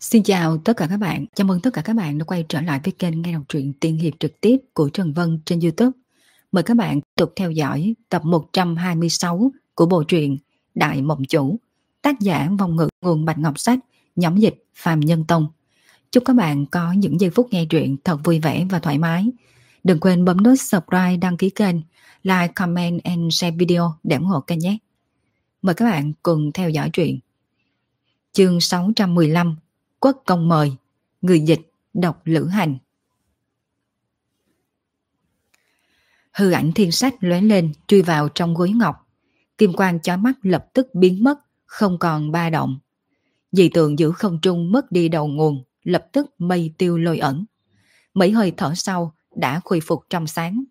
Xin chào tất cả các bạn, chào mừng tất cả các bạn đã quay trở lại với kênh nghe đọc truyện tiên hiệp trực tiếp của Trần Vân trên Youtube. Mời các bạn tiếp tục theo dõi tập 126 của bộ truyện Đại Mộng Chủ, tác giả vong ngữ nguồn Bạch Ngọc Sách, nhóm dịch Phạm Nhân Tông. Chúc các bạn có những giây phút nghe truyện thật vui vẻ và thoải mái. Đừng quên bấm nút subscribe, đăng ký kênh, like, comment and share video để ủng hộ kênh nhé. Mời các bạn cùng theo dõi truyện. Chương 615 Quốc công mời, Người dịch đọc lữ hành. Hư ảnh thiên sách lóe lên chui vào trong gối ngọc. Kim quang chói mắt lập tức biến mất, Không còn ba động. Dị tượng giữ không trung mất đi đầu nguồn, Lập tức mây tiêu lôi ẩn. Mấy hơi thở sau Đã khôi phục trong sáng.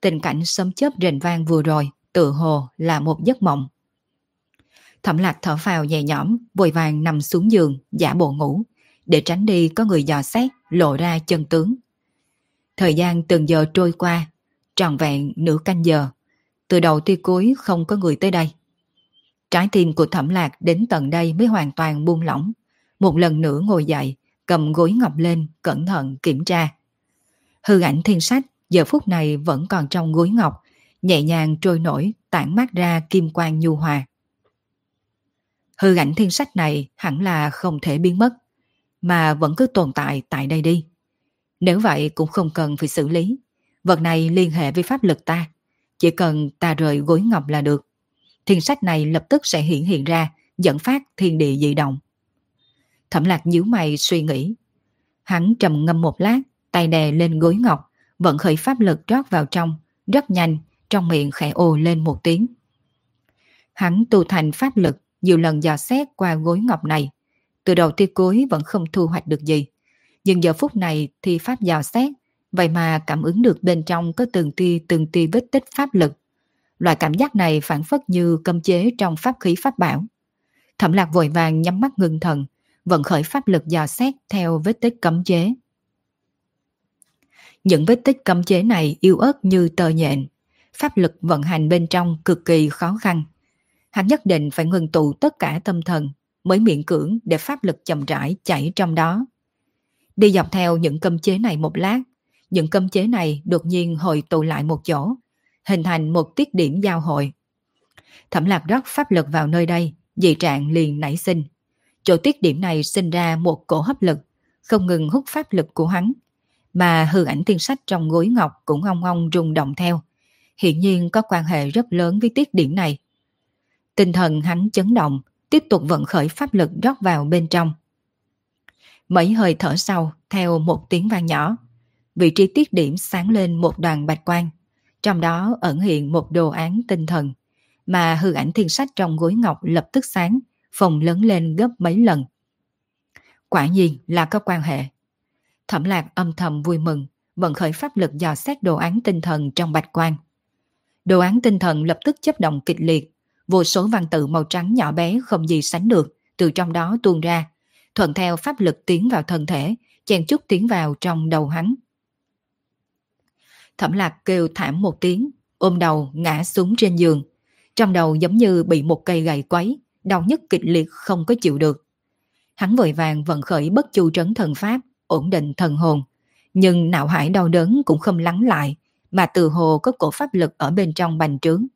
Tình cảnh sấm chớp rền vang vừa rồi Tự hồ là một giấc mộng. Thẩm lạc thở phào nhẹ nhõm, Vội vàng nằm xuống giường, Giả bộ ngủ để tránh đi có người dò xét lộ ra chân tướng. Thời gian từng giờ trôi qua, tròn vẹn nửa canh giờ, từ đầu tới cuối không có người tới đây. Trái tim của thẩm lạc đến tận đây mới hoàn toàn buông lỏng. Một lần nữa ngồi dậy, cầm gối ngọc lên, cẩn thận kiểm tra. Hư ảnh thiên sách giờ phút này vẫn còn trong gối ngọc, nhẹ nhàng trôi nổi, tản mát ra kim quang nhu hòa. Hư ảnh thiên sách này hẳn là không thể biến mất mà vẫn cứ tồn tại tại đây đi. Nếu vậy cũng không cần phải xử lý. Vật này liên hệ với pháp lực ta. Chỉ cần ta rời gối ngọc là được. Thiên sách này lập tức sẽ hiện hiện ra, dẫn phát thiên địa dị động. Thẩm lạc nhíu mày suy nghĩ. Hắn trầm ngâm một lát, tay đè lên gối ngọc, vận khởi pháp lực rót vào trong, rất nhanh, trong miệng khẽ ồ lên một tiếng. Hắn tu thành pháp lực, nhiều lần dò xét qua gối ngọc này, từ đầu tới cuối vẫn không thu hoạch được gì. Nhưng giờ phút này thì pháp dò xét, vậy mà cảm ứng được bên trong có từng tia từng tia vết tích pháp lực. Loại cảm giác này phản phất như cấm chế trong pháp khí pháp bảo. Thẩm lạc vội vàng nhắm mắt ngưng thần, vận khởi pháp lực dò xét theo vết tích cấm chế. Những vết tích cấm chế này yếu ớt như tờ nhện. Pháp lực vận hành bên trong cực kỳ khó khăn. Hắn nhất định phải ngừng tụ tất cả tâm thần mới miễn cưỡng để pháp lực chậm rãi chảy trong đó. Đi dọc theo những cơm chế này một lát, những cơm chế này đột nhiên hội tụ lại một chỗ, hình thành một tiết điểm giao hội. Thẩm lạc rót pháp lực vào nơi đây, dị trạng liền nảy sinh. Chỗ tiết điểm này sinh ra một cổ hấp lực, không ngừng hút pháp lực của hắn, mà hư ảnh tiên sách trong gối ngọc cũng ong ong rung động theo. Hiện nhiên có quan hệ rất lớn với tiết điểm này. Tinh thần hắn chấn động, tiếp tục vận khởi pháp lực rót vào bên trong. Mấy hơi thở sau, theo một tiếng vang nhỏ, vị trí tiết điểm sáng lên một đoàn bạch quang, trong đó ẩn hiện một đồ án tinh thần, mà hư ảnh thiên sách trong gối ngọc lập tức sáng, phồng lớn lên gấp mấy lần. Quả nhiên là có quan hệ. Thẩm lạc âm thầm vui mừng, vận khởi pháp lực dò xét đồ án tinh thần trong bạch quang. Đồ án tinh thần lập tức chấp động kịch liệt, vô số văn tự màu trắng nhỏ bé không gì sánh được từ trong đó tuôn ra, thuận theo pháp lực tiến vào thân thể, chen chút tiến vào trong đầu hắn. Thẩm lạc kêu thảm một tiếng, ôm đầu ngã xuống trên giường. Trong đầu giống như bị một cây gậy quấy, đau nhức kịch liệt không có chịu được. Hắn vội vàng vận khởi bất chu trấn thần pháp, ổn định thần hồn. Nhưng não hải đau đớn cũng không lắng lại, mà từ hồ có cổ pháp lực ở bên trong bành trướng.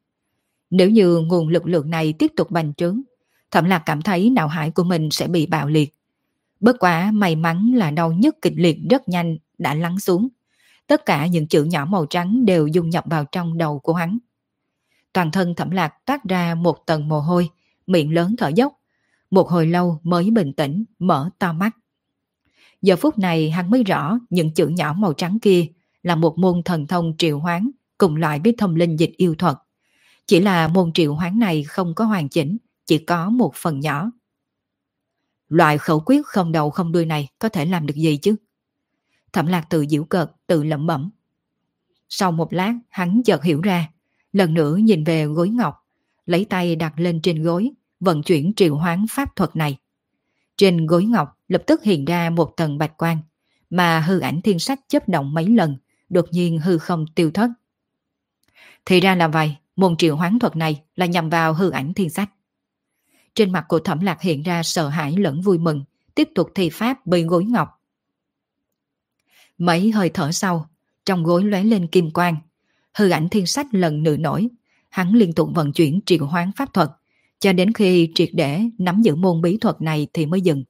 Nếu như nguồn lực lượng này tiếp tục bành trướng, Thẩm Lạc cảm thấy não hải của mình sẽ bị bạo liệt. Bất quá may mắn là đau nhức kịch liệt rất nhanh đã lắng xuống. Tất cả những chữ nhỏ màu trắng đều dung nhập vào trong đầu của hắn. Toàn thân Thẩm Lạc toát ra một tầng mồ hôi, miệng lớn thở dốc. Một hồi lâu mới bình tĩnh, mở to mắt. Giờ phút này hắn mới rõ những chữ nhỏ màu trắng kia là một môn thần thông triệu hoán cùng loại với thông linh dịch yêu thuật. Chỉ là môn triệu hoán này không có hoàn chỉnh, chỉ có một phần nhỏ. Loại khẩu quyết không đầu không đuôi này có thể làm được gì chứ? Thẩm lạc tự diễu cợt, tự lẩm bẩm. Sau một lát, hắn chợt hiểu ra, lần nữa nhìn về gối ngọc, lấy tay đặt lên trên gối, vận chuyển triệu hoán pháp thuật này. Trên gối ngọc lập tức hiện ra một tầng bạch quang, mà hư ảnh thiên sách chấp động mấy lần, đột nhiên hư không tiêu thất. Thì ra là vậy, Môn triệu hoán thuật này là nhằm vào hư ảnh thiên sách. Trên mặt của thẩm lạc hiện ra sợ hãi lẫn vui mừng, tiếp tục thi pháp bơi gối ngọc. Mấy hơi thở sau, trong gối lóe lên kim quang. Hư ảnh thiên sách lần nữa nổi, hắn liên tục vận chuyển triệu hoán pháp thuật, cho đến khi triệt để nắm giữ môn bí thuật này thì mới dừng.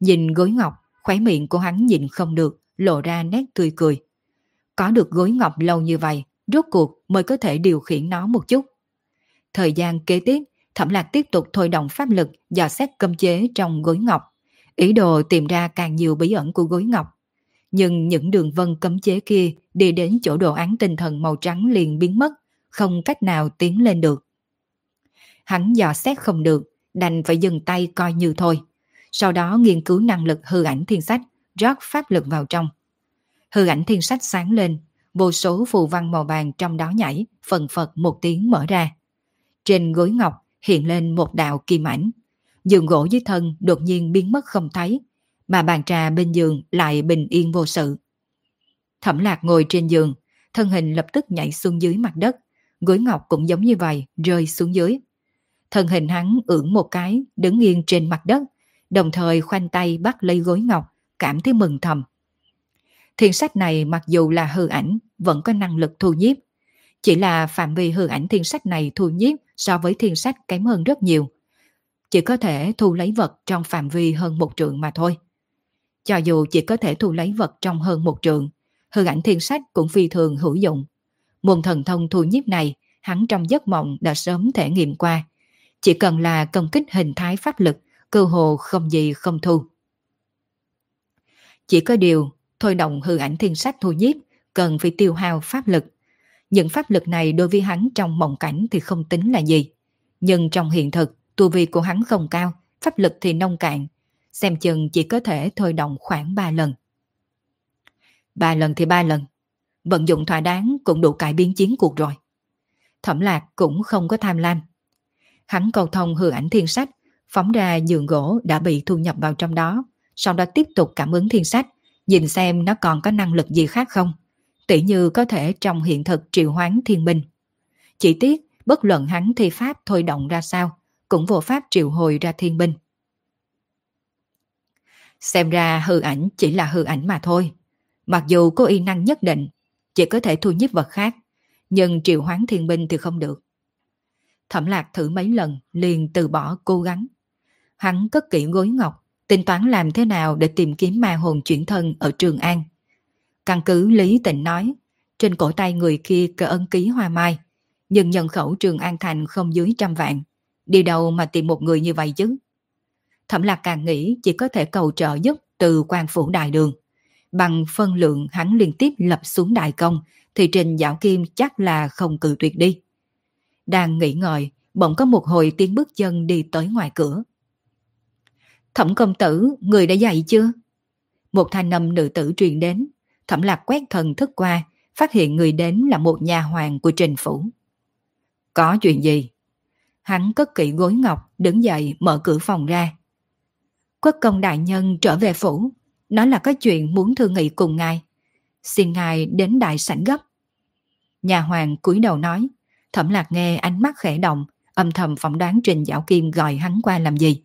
Nhìn gối ngọc, khóe miệng của hắn nhìn không được, lộ ra nét tươi cười. Có được gối ngọc lâu như vậy, rốt cuộc mới có thể điều khiển nó một chút. Thời gian kế tiếp, Thẩm Lạc tiếp tục thôi động pháp lực dò xét cấm chế trong gối ngọc, ý đồ tìm ra càng nhiều bí ẩn của gối ngọc. Nhưng những đường vân cấm chế kia đi đến chỗ đồ án tinh thần màu trắng liền biến mất, không cách nào tiến lên được. Hắn dò xét không được, đành phải dừng tay coi như thôi. Sau đó nghiên cứu năng lực hư ảnh thiên sách, rót pháp lực vào trong. Hư ảnh thiên sách sáng lên, vô số phù văn màu vàng trong đó nhảy, phần phật một tiếng mở ra. Trên gối ngọc hiện lên một đạo kim ảnh. Giường gỗ dưới thân đột nhiên biến mất không thấy, mà bàn trà bên giường lại bình yên vô sự. Thẩm lạc ngồi trên giường, thân hình lập tức nhảy xuống dưới mặt đất, gối ngọc cũng giống như vậy, rơi xuống dưới. Thân hình hắn ưỡn một cái, đứng yên trên mặt đất, đồng thời khoanh tay bắt lấy gối ngọc, cảm thấy mừng thầm. Thiên sách này mặc dù là hư ảnh, vẫn có năng lực thu nhiếp. Chỉ là phạm vi hư ảnh thiên sách này thu nhiếp so với thiên sách kém hơn rất nhiều. Chỉ có thể thu lấy vật trong phạm vi hơn một trượng mà thôi. Cho dù chỉ có thể thu lấy vật trong hơn một trượng, hư ảnh thiên sách cũng phi thường hữu dụng. Môn thần thông thu nhiếp này, hắn trong giấc mộng đã sớm thể nghiệm qua. Chỉ cần là công kích hình thái pháp lực, cơ hồ không gì không thu. Chỉ có điều, thôi động hư ảnh thiên sách thu nhiếp, cần phải tiêu hao pháp lực. Những pháp lực này đối với hắn trong mộng cảnh thì không tính là gì. Nhưng trong hiện thực, tu vi của hắn không cao, pháp lực thì nông cạn. Xem chừng chỉ có thể thôi động khoảng 3 lần. Ba lần thì ba lần. Vận dụng thỏa đáng cũng đủ cải biến chiến cuộc rồi. Thẩm lạc cũng không có tham lam. Hắn cầu thông hư ảnh thiên sách, phóng ra giường gỗ đã bị thu nhập vào trong đó, sau đó tiếp tục cảm ứng thiên sách, nhìn xem nó còn có năng lực gì khác không. Tỷ như có thể trong hiện thực triệu hoán thiên binh. Chỉ tiếc, bất luận hắn thi pháp thôi động ra sao, cũng vô pháp triệu hồi ra thiên binh. Xem ra hư ảnh chỉ là hư ảnh mà thôi. Mặc dù có y năng nhất định, chỉ có thể thu nhiếp vật khác, nhưng triệu hoán thiên binh thì không được. Thẩm lạc thử mấy lần, liền từ bỏ cố gắng. Hắn cất kỹ gối ngọc, tính toán làm thế nào để tìm kiếm ma hồn chuyển thân ở Trường An. Căn cứ Lý Tịnh nói, trên cổ tay người kia cờ ân ký hoa mai, nhưng nhân khẩu Trường An Thành không dưới trăm vạn. Đi đâu mà tìm một người như vậy chứ? Thẩm lạc càng nghĩ chỉ có thể cầu trợ giúp từ quan phủ đại đường. Bằng phân lượng hắn liên tiếp lập xuống đại công, thì trình dạo kim chắc là không cự tuyệt đi. Đang nghĩ ngợi, bỗng có một hồi tiếng bước chân đi tới ngoài cửa. Thẩm công tử, người đã dậy chưa? Một thanh âm nữ tử truyền đến, thẩm lạc quét thần thức qua, phát hiện người đến là một nhà hoàng của trình phủ. Có chuyện gì? Hắn cất kỹ gối ngọc, đứng dậy mở cửa phòng ra. Quốc công đại nhân trở về phủ, nói là có chuyện muốn thương nghị cùng ngài. Xin ngài đến đại sảnh gấp. Nhà hoàng cúi đầu nói, thẩm lạc nghe ánh mắt khẽ động, âm thầm phỏng đoán Trình Giảo Kim gọi hắn qua làm gì.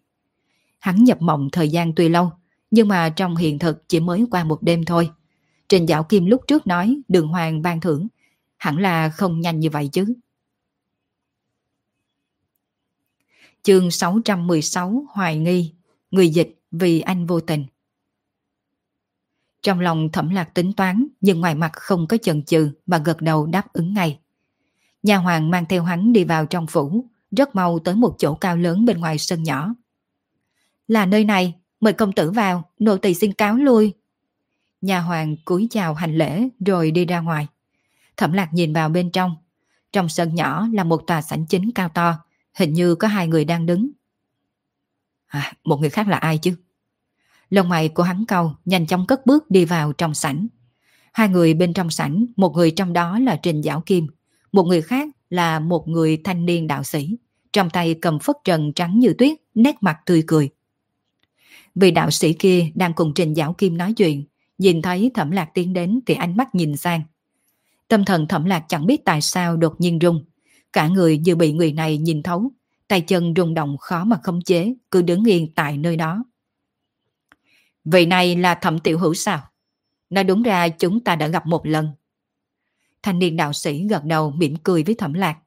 Hắn nhập mộng thời gian tuy lâu, nhưng mà trong hiện thực chỉ mới qua một đêm thôi. Trình Giảo Kim lúc trước nói đường hoàng ban thưởng, hẳn là không nhanh như vậy chứ. Chương 616 Hoài nghi, người dịch vì anh vô tình. Trong lòng thẩm lạc tính toán, nhưng ngoài mặt không có chần chừ mà gật đầu đáp ứng ngay. Nhà hoàng mang theo hắn đi vào trong phủ, rất mau tới một chỗ cao lớn bên ngoài sân nhỏ. Là nơi này, mời công tử vào, nô tỳ xin cáo lui. Nhà hoàng cúi chào hành lễ rồi đi ra ngoài. Thẩm lạc nhìn vào bên trong. Trong sân nhỏ là một tòa sảnh chính cao to, hình như có hai người đang đứng. À, một người khác là ai chứ? Lông mày của hắn câu nhanh chóng cất bước đi vào trong sảnh. Hai người bên trong sảnh, một người trong đó là Trình Giảo Kim, một người khác là một người thanh niên đạo sĩ, trong tay cầm phất trần trắng như tuyết, nét mặt tươi cười. Vị đạo sĩ kia đang cùng Trình giáo Kim nói chuyện, nhìn thấy Thẩm Lạc tiến đến thì ánh mắt nhìn sang. Tâm thần Thẩm Lạc chẳng biết tại sao đột nhiên rung, cả người như bị người này nhìn thấu, tay chân rung động khó mà khống chế, cứ đứng yên tại nơi đó. Vị này là thẩm tiểu hữu sao? Nói đúng ra chúng ta đã gặp một lần. Thanh niên đạo sĩ gật đầu mỉm cười với thẩm lạc.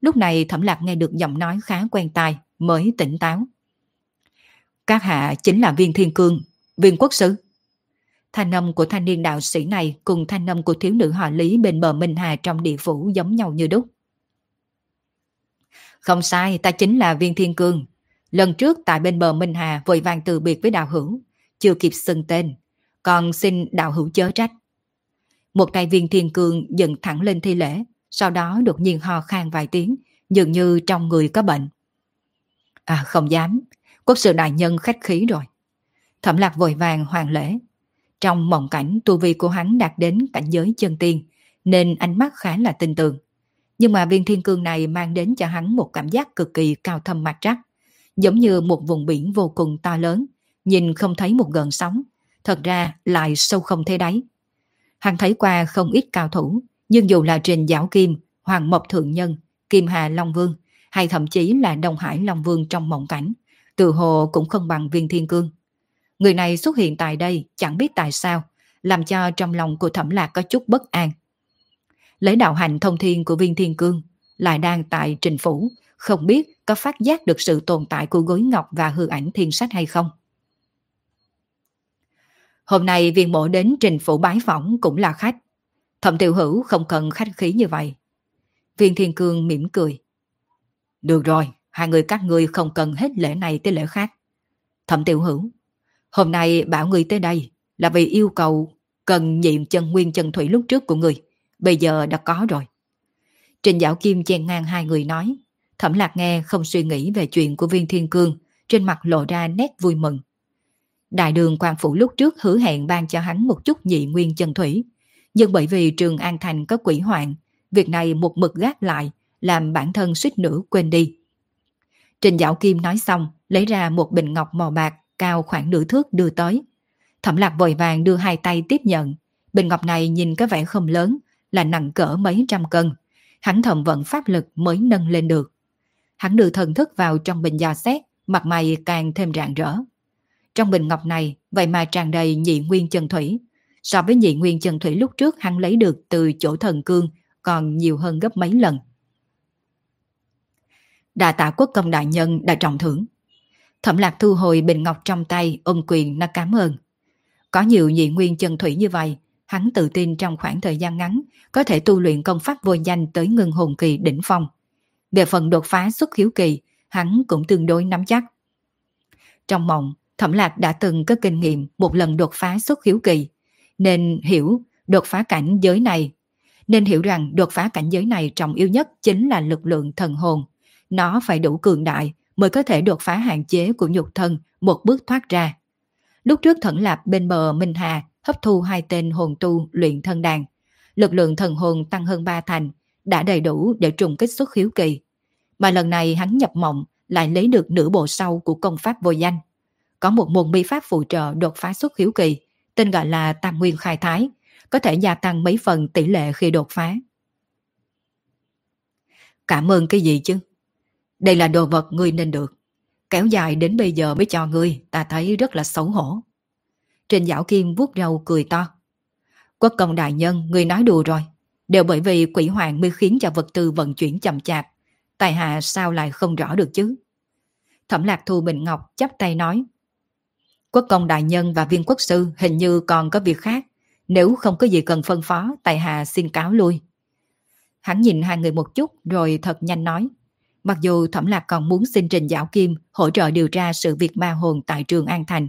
Lúc này thẩm lạc nghe được giọng nói khá quen tai, mới tỉnh táo. Các hạ chính là viên thiên cương, viên quốc sứ. Thanh âm của thanh niên đạo sĩ này cùng thanh âm của thiếu nữ họ lý bên bờ Minh Hà trong địa phủ giống nhau như đúc. Không sai, ta chính là viên thiên cương. Lần trước tại bên bờ Minh Hà vội vàng từ biệt với đạo hữu, chưa kịp xưng tên, còn xin đạo hữu chớ trách. Một tay viên thiên cương dần thẳng lên thi lễ, sau đó đột nhiên ho khan vài tiếng, dường như trong người có bệnh. À không dám, quốc sự đại nhân khách khí rồi. Thẩm lạc vội vàng hoàng lễ. Trong mộng cảnh tu vi của hắn đạt đến cảnh giới chân tiên, nên ánh mắt khá là tin tưởng. Nhưng mà viên thiên cương này mang đến cho hắn một cảm giác cực kỳ cao thâm mặt trắc, giống như một vùng biển vô cùng to lớn, nhìn không thấy một gần sóng, thật ra lại sâu không thấy đáy. Hắn thấy qua không ít cao thủ, nhưng dù là Trình giáo Kim, Hoàng Mộc Thượng Nhân, Kim Hà Long Vương, hay thậm chí là Đông Hải Long Vương trong mộng cảnh, từ hồ cũng không bằng viên thiên cương. Người này xuất hiện tại đây chẳng biết tại sao, làm cho trong lòng của thẩm lạc có chút bất an. Lấy đạo hành thông thiên của viên thiên cương, lại đang tại trình phủ, không biết có phát giác được sự tồn tại của gối ngọc và hư ảnh thiên sách hay không. Hôm nay viên mộ đến trình phủ bái phỏng cũng là khách. Thẩm tiểu hữu không cần khách khí như vậy. Viên thiên cương mỉm cười. Được rồi, hai người các ngươi không cần hết lễ này tới lễ khác. Thẩm tiểu hữu, hôm nay bảo người tới đây là vì yêu cầu cần nhiệm chân nguyên chân thủy lúc trước của người. Bây giờ đã có rồi. Trình Dạo Kim chen ngang hai người nói. Thẩm lạc nghe không suy nghĩ về chuyện của viên thiên cương, trên mặt lộ ra nét vui mừng. Đại đường quan phủ lúc trước hứa hẹn ban cho hắn một chút nhị nguyên chân thủy. Nhưng bởi vì trường An Thành có quỷ hoạn, việc này một mực gác lại, làm bản thân suýt nữa quên đi. Trình Dạo Kim nói xong, lấy ra một bình ngọc màu bạc cao khoảng nửa thước đưa tới. Thẩm lạc vội vàng đưa hai tay tiếp nhận. Bình ngọc này nhìn có vẻ không lớn, là nặng cỡ mấy trăm cân. Hắn thầm vận pháp lực mới nâng lên được. Hắn đưa thần thức vào trong bình dò xét, mặt mày càng thêm rạng rỡ. Trong bình ngọc này, vậy mà tràn đầy nhị nguyên chân thủy. So với nhị nguyên chân thủy lúc trước hắn lấy được từ chỗ thần cương còn nhiều hơn gấp mấy lần. Đà tạ quốc công đại nhân đã trọng thưởng. Thẩm lạc thu hồi bình ngọc trong tay, ôm quyền nó cảm ơn. Có nhiều nhị nguyên chân thủy như vậy, hắn tự tin trong khoảng thời gian ngắn có thể tu luyện công pháp vô danh tới ngưng hồn kỳ đỉnh phong. Về phần đột phá xuất khiếu kỳ, hắn cũng tương đối nắm chắc. Trong mộng, Thẩm Lạc đã từng có kinh nghiệm một lần đột phá xuất khiếu kỳ, nên hiểu đột phá cảnh giới này. Nên hiểu rằng đột phá cảnh giới này trọng yếu nhất chính là lực lượng thần hồn. Nó phải đủ cường đại mới có thể đột phá hạn chế của nhục thân một bước thoát ra. Lúc trước thẩn lạp bên bờ Minh Hà hấp thu hai tên hồn tu luyện thân đàn. Lực lượng thần hồn tăng hơn ba thành, đã đầy đủ để trùng kích xuất khiếu kỳ. Mà lần này hắn nhập mộng lại lấy được nửa bộ sau của công pháp vô danh. Có một môn bí pháp phụ trợ đột phá xuất khiếu kỳ, tên gọi là Tam Nguyên Khai Thái, có thể gia tăng mấy phần tỷ lệ khi đột phá. Cảm ơn cái gì chứ? Đây là đồ vật ngươi nên được. Kéo dài đến bây giờ mới cho ngươi, ta thấy rất là xấu hổ. Trình Giảo Kim vuốt râu cười to. Quốc công đại nhân, người nói đùa rồi. Đều bởi vì quỷ hoàng mới khiến cho vật tư vận chuyển chậm chạp. Tài hạ sao lại không rõ được chứ? Thẩm lạc thu Bình Ngọc chắp tay nói. Quốc công đại nhân và viên quốc sư hình như còn có việc khác. Nếu không có gì cần phân phó, tài hạ xin cáo lui. Hắn nhìn hai người một chút rồi thật nhanh nói. Mặc dù Thẩm Lạc còn muốn xin Trình Giảo Kim hỗ trợ điều tra sự việc ma hồn tại trường An Thành.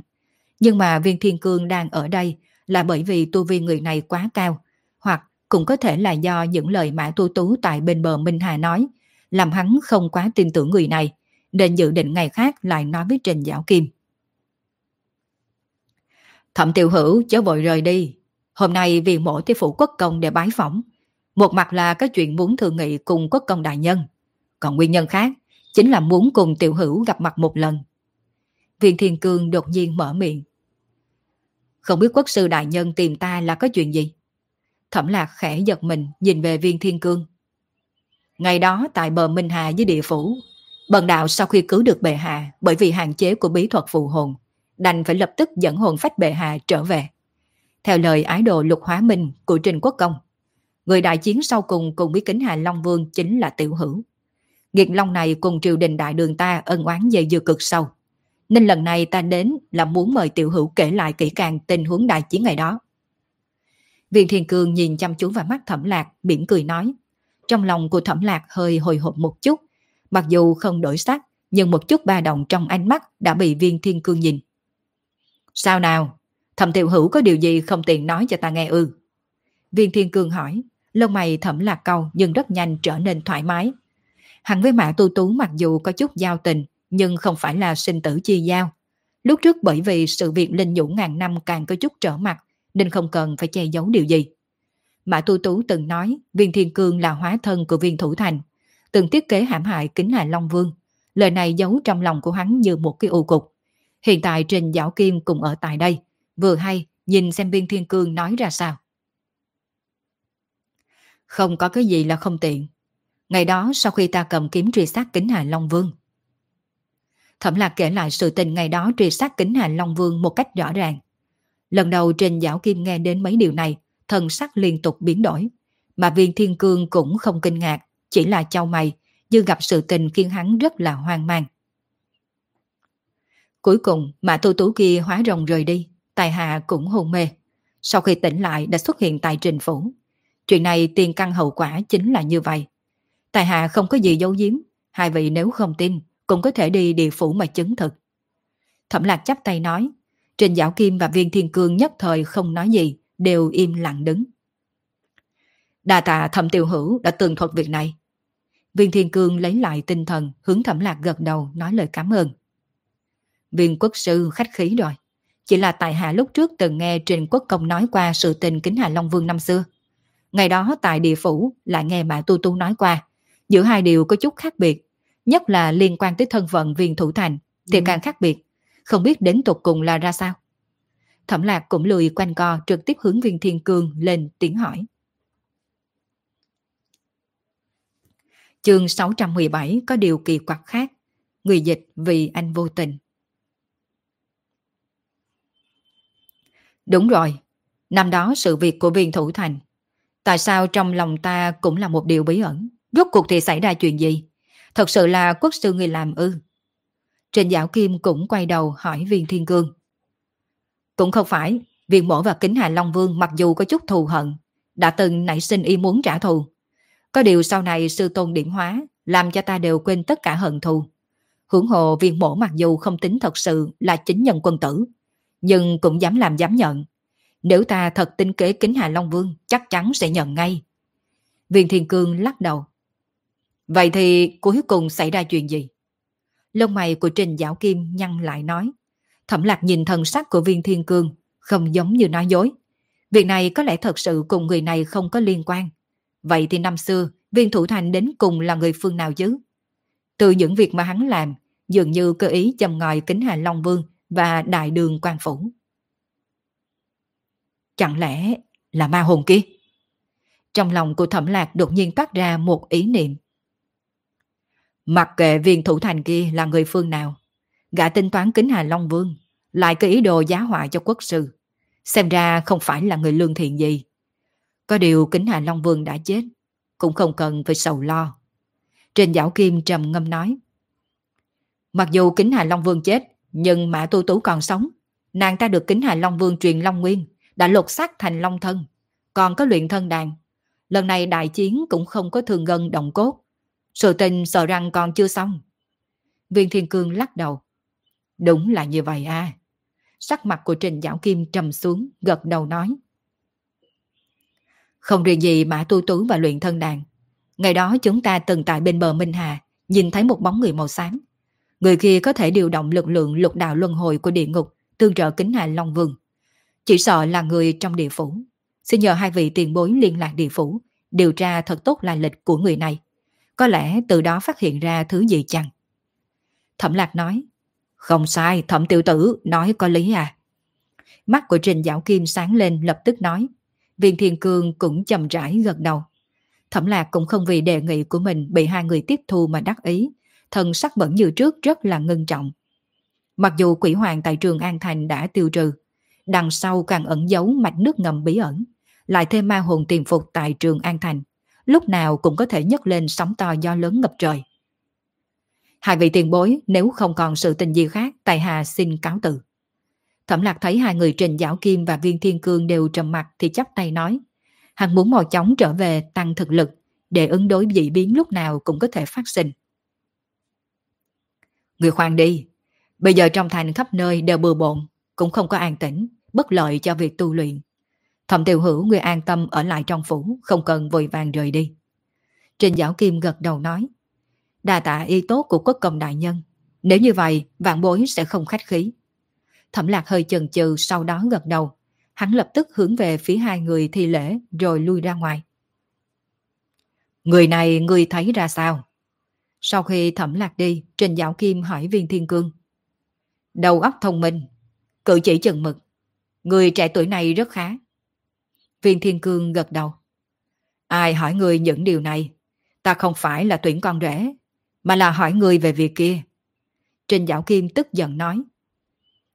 Nhưng mà viên thiên cương đang ở đây là bởi vì tu vi người này quá cao, hoặc cũng có thể là do những lời Mã Tu Tú tại bên bờ Minh Hà nói, làm hắn không quá tin tưởng người này, nên dự định ngày khác lại nói với Trình Giảo Kim. Thẩm tiểu hữu chớ vội rời đi, hôm nay vì mổ tới phủ quốc công để bái phỏng. Một mặt là có chuyện muốn thường nghị cùng quốc công đại nhân, còn nguyên nhân khác chính là muốn cùng tiểu hữu gặp mặt một lần. Viên Thiên Cương đột nhiên mở miệng, không biết quốc sư đại nhân tìm ta là có chuyện gì? Thẩm lạc khẽ giật mình nhìn về viên thiên cương. Ngày đó tại bờ Minh Hà với địa phủ, bần đạo sau khi cứu được bệ hạ bởi vì hạn chế của bí thuật phù hồn, đành phải lập tức dẫn hồn phách bệ hạ trở về. Theo lời ái đồ lục hóa minh của Trình Quốc Công, người đại chiến sau cùng cùng với kính hà Long Vương chính là Tiểu Hữu. Nghiệt Long này cùng triều đình đại đường ta ân oán về dưa cực sâu. Nên lần này ta đến là muốn mời Tiểu Hữu kể lại kỹ càng tình huống đại chiến ngày đó. Viên Thiên Cương nhìn chăm chú vào mắt thẩm lạc, mỉm cười nói. Trong lòng của thẩm lạc hơi hồi hộp một chút. Mặc dù không đổi sắc, nhưng một chút ba động trong ánh mắt đã bị viên Thiên Cương nhìn. Sao nào? Thẩm tiểu hữu có điều gì không tiện nói cho ta nghe ư? Viên Thiên Cương hỏi, lông mày thẩm lạc câu nhưng rất nhanh trở nên thoải mái. Hắn với Mã Tu Tú mặc dù có chút giao tình, nhưng không phải là sinh tử chi giao. Lúc trước bởi vì sự việc linh nhũ ngàn năm càng có chút trở mặt, nên không cần phải che giấu điều gì. Mã Tu Tú từng nói viên thiên cương là hóa thân của viên thủ thành, từng thiết kế hãm hại kính hà Long Vương. Lời này giấu trong lòng của hắn như một cái u cục. Hiện tại Trình Giảo Kim cùng ở tại đây, vừa hay nhìn xem viên thiên cương nói ra sao. Không có cái gì là không tiện. Ngày đó sau khi ta cầm kiếm truy sát kính hà Long Vương, Thẩm Lạc kể lại sự tình ngày đó truy sát kính hà Long Vương một cách rõ ràng. Lần đầu trên Giảo Kim nghe đến mấy điều này, thần sắc liên tục biến đổi. Mà viên thiên cương cũng không kinh ngạc, chỉ là trao mày, như gặp sự tình khiến hắn rất là hoang mang. Cuối cùng, mã tu tú kia hóa rồng rời đi, tài hạ cũng hôn mê. Sau khi tỉnh lại đã xuất hiện tại trình phủ. Chuyện này tiền căn hậu quả chính là như vậy. Tài hạ không có gì giấu giếm, hai vị nếu không tin, cũng có thể đi địa phủ mà chứng thực. Thẩm lạc chắp tay nói, Trình Giảo Kim và Viên Thiên Cương nhất thời không nói gì, đều im lặng đứng. Đà tạ thẩm tiêu hữu đã tường thuật việc này. Viên Thiên Cương lấy lại tinh thần, hướng thẩm lạc gật đầu nói lời cảm ơn. Viên quốc sư khách khí rồi. Chỉ là tại hạ lúc trước từng nghe Trình Quốc Công nói qua sự tình kính Hà Long Vương năm xưa. Ngày đó tại địa phủ lại nghe bà Tu Tu nói qua. Giữa hai điều có chút khác biệt. Nhất là liên quan tới thân phận viên thủ thành thì ừ. càng khác biệt. Không biết đến tục cùng là ra sao. Thẩm lạc cũng lùi quanh co trực tiếp hướng viên thiên cương lên tiếng hỏi. Chương 617 có điều kỳ quặc khác. Người dịch vì anh vô tình. Đúng rồi, năm đó sự việc của viên thủ thành. Tại sao trong lòng ta cũng là một điều bí ẩn? Rốt cuộc thì xảy ra chuyện gì? Thật sự là quốc sư người làm ư? Trình Dạo Kim cũng quay đầu hỏi viên thiên cương. Cũng không phải, viên mổ và kính Hà Long Vương mặc dù có chút thù hận, đã từng nảy sinh ý muốn trả thù. Có điều sau này sư tôn điểm hóa, làm cho ta đều quên tất cả hận thù. Hưởng hộ viên mổ mặc dù không tính thật sự là chính nhân quân tử, nhưng cũng dám làm dám nhận. Nếu ta thật tính kế kính Hà Long Vương, chắc chắn sẽ nhận ngay. Viên Thiên Cương lắc đầu. Vậy thì cuối cùng xảy ra chuyện gì? Lông mày của Trình Giảo Kim nhăn lại nói. Thẩm lạc nhìn thần sắc của viên thiên cương, không giống như nói dối. Việc này có lẽ thật sự cùng người này không có liên quan. Vậy thì năm xưa, viên thủ thành đến cùng là người phương nào chứ? Từ những việc mà hắn làm, dường như cơ ý châm ngòi kính hà Long Vương và đại đường quan phủ. Chẳng lẽ là ma hồn kia? Trong lòng của thẩm lạc đột nhiên toát ra một ý niệm. Mặc kệ viên thủ thành kia là người phương nào, gã tính toán kính Hà Long Vương, lại có ý đồ giá họa cho quốc sư. Xem ra không phải là người lương thiện gì. Có điều kính Hà Long Vương đã chết, cũng không cần phải sầu lo. Trên giáo kim trầm ngâm nói. Mặc dù kính Hà Long Vương chết, nhưng Mã Tu Tú còn sống. Nàng ta được kính Hà Long Vương truyền Long Nguyên, đã lột xác thành Long Thân, còn có luyện thân đàn. Lần này đại chiến cũng không có thương gân động cốt. Sự tình sợ rằng còn chưa xong. Viên Thiên Cương lắc đầu. Đúng là như vậy à. Sắc mặt của Trình Giảo Kim trầm xuống, gật đầu nói. Không riêng gì Mã Tu Tú và luyện thân đàn. Ngày đó chúng ta từng tại bên bờ Minh Hà, nhìn thấy một bóng người màu xám. Người kia có thể điều động lực lượng lục đạo luân hồi của địa ngục, tương trợ kính hạ Long Vương. Chỉ sợ là người trong địa phủ. Xin nhờ hai vị tiền bối liên lạc địa phủ, điều tra thật tốt lai lịch của người này. Có lẽ từ đó phát hiện ra thứ gì chăng? Thẩm Lạc nói, không sai, thẩm tiểu tử nói có lý à. Mắt của Trình Giảo Kim sáng lên lập tức nói. Viên Thiên Cương cũng chầm rãi gật đầu. Thẩm Lạc cũng không vì đề nghị của mình bị hai người tiếp thu mà đắc ý. Thần sắc vẫn như trước rất là ngưng trọng. Mặc dù quỷ hoàng tại trường An Thành đã tiêu trừ, đằng sau càng ẩn giấu mạch nước ngầm bí ẩn, lại thêm ma hồn tiềm phục tại trường An Thành, lúc nào cũng có thể nhấc lên sóng to do lớn ngập trời. Hai vị tiền bối nếu không còn sự tình gì khác, Tài Hà xin cáo từ. Thẩm lạc thấy hai người Trình Giảo Kim và Viên Thiên Cương đều trầm mặt thì chắp tay nói. Hắn muốn mau chóng trở về tăng thực lực để ứng đối dị biến lúc nào cũng có thể phát sinh. Người khoan đi, bây giờ trong thành khắp nơi đều bừa bộn, cũng không có an tĩnh, bất lợi cho việc tu luyện. Thẩm tiểu hữu người an tâm ở lại trong phủ, không cần vội vàng rời đi. Trình giáo Kim gật đầu nói, đa tạ y tốt của quốc công đại nhân. Nếu như vậy, vạn bối sẽ không khách khí. Thẩm lạc hơi chần chừ sau đó gật đầu. Hắn lập tức hướng về phía hai người thi lễ rồi lui ra ngoài. Người này người thấy ra sao? Sau khi thẩm lạc đi, Trình giáo Kim hỏi viên thiên cương. Đầu óc thông minh, cử chỉ chừng mực. Người trẻ tuổi này rất khá. Viên thiên cương gật đầu. Ai hỏi người những điều này? Ta không phải là tuyển con rể, mà là hỏi người về việc kia. Trình Dạo Kim tức giận nói.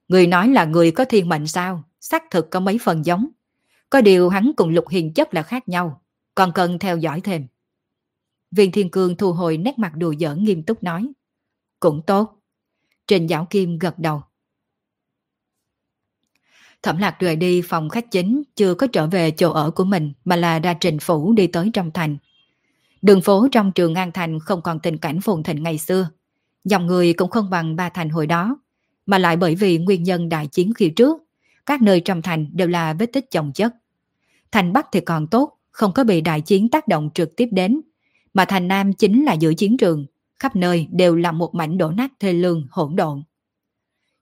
Người nói là người có thiên mệnh sao? Xác thực có mấy phần giống. Có điều hắn cùng Lục Hiền chất là khác nhau. Còn cần theo dõi thêm. Viên Thiên Cương thu hồi nét mặt đùa giỡn nghiêm túc nói. Cũng tốt. Trình Giảo Kim gật đầu. Thẩm lạc rời đi phòng khách chính chưa có trở về chỗ ở của mình mà là ra trình phủ đi tới trong thành. Đường phố trong trường An Thành không còn tình cảnh phồn thịnh ngày xưa. Dòng người cũng không bằng ba thành hồi đó mà lại bởi vì nguyên nhân đại chiến khi trước, các nơi trong thành đều là vết tích chồng chất. Thành Bắc thì còn tốt, không có bị đại chiến tác động trực tiếp đến, mà thành Nam chính là giữa chiến trường, khắp nơi đều là một mảnh đổ nát thê lương hỗn độn.